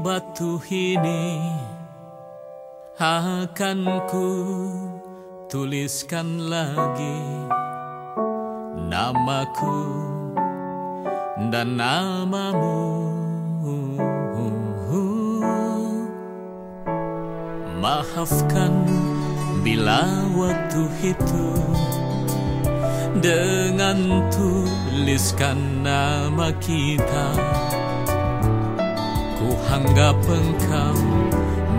waktu ini akan ku tuliskan lagi namaku dan namamu. Maafkan bila waktu itu dengan tuliskan nama kita anggap engkau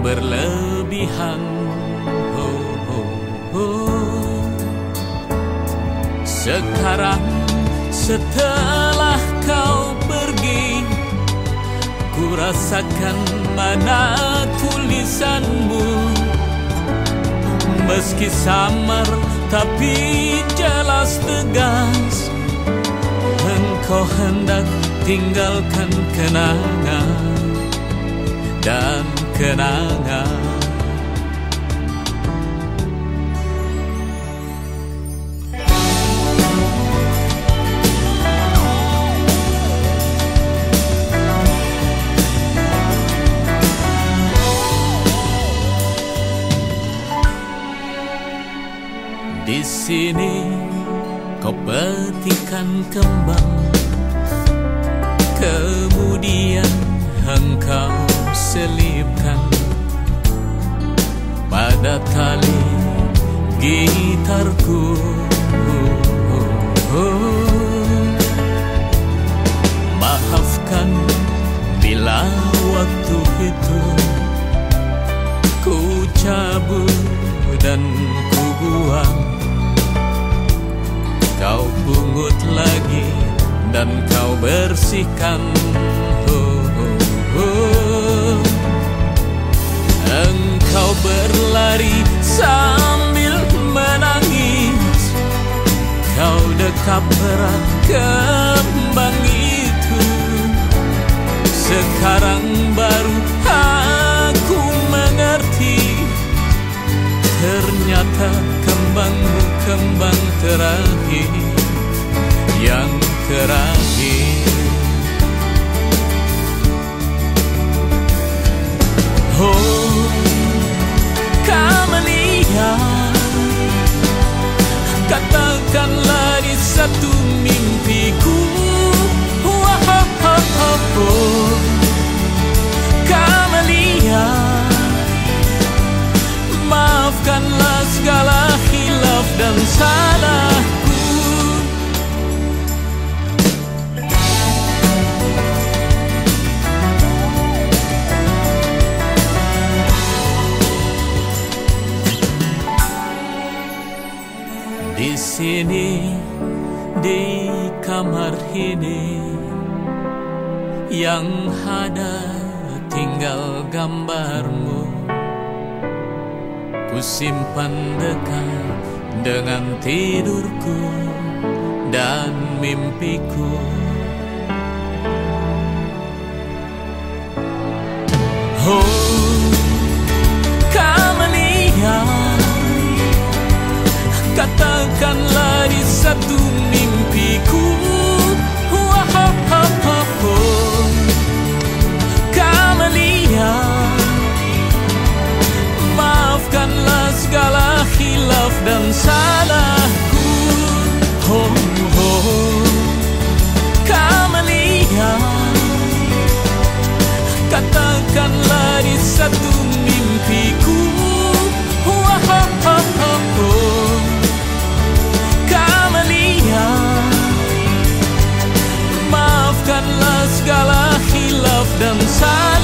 berlebihan. Oh, oh, oh. Sekarang setelah kau pergi Ku rasakan mana tulisanmu. Meski samar tapi jelas tegas Engkau hendak tinggalkan kenangan dan kenangan Di sini kau petikan kembang. Kemudian engkau selipkan Pada tali gitarku. Maafkan bila waktu itu Ku cabut dan ku buang. Kau pungut lagi dan kau bersihkan Engkau berlari sambil menangis. Kau dekap erat kembang itu. Sekarang baru aku mengerti. Ternyata kembangmu kembang terakhir. Yang terakhir. Oh, Katakanlah di satu mimpiku. Wah, Kamelia Maafkanlah segala hilaf dan salahku sini di kamar ini. Yang ada tinggal gambarmu. Ku simpan dekat dengan tidurku dan mimpiku Katakanlah di satu mimpiku Maafkanlah